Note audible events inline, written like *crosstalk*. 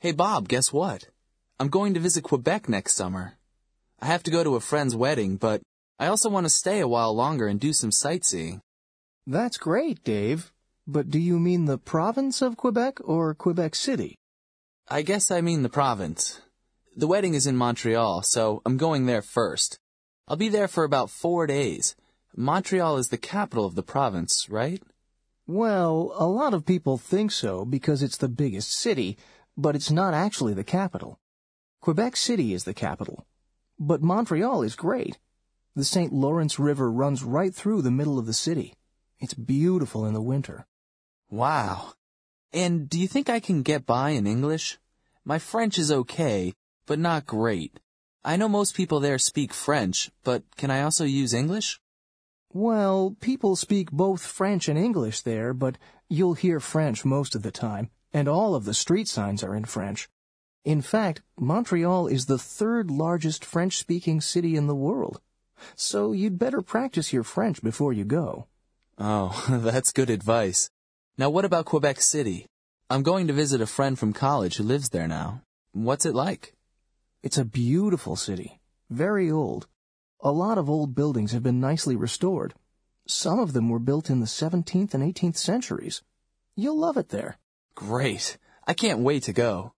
Hey Bob, guess what? I'm going to visit Quebec next summer. I have to go to a friend's wedding, but I also want to stay a while longer and do some sightseeing. That's great, Dave. But do you mean the province of Quebec or Quebec City? I guess I mean the province. The wedding is in Montreal, so I'm going there first. I'll be there for about four days. Montreal is the capital of the province, right? Well, a lot of people think so because it's the biggest city, but it's not actually the capital. Quebec City is the capital. But Montreal is great. The St. Lawrence River runs right through the middle of the city. It's beautiful in the winter. Wow. And do you think I can get by in English? My French is okay, but not great. I know most people there speak French, but can I also use English? Well, people speak both French and English there, but you'll hear French most of the time, and all of the street signs are in French. In fact, Montreal is the third largest French-speaking city in the world. So you'd better practice your French before you go. Oh, *laughs* that's good advice. Now what about Quebec City? I'm going to visit a friend from college who lives there now. What's it like? It's a beautiful city, very old. A lot of old buildings have been nicely restored. Some of them were built in the 17th and 18th centuries. You'll love it there. Great. I can't wait to go.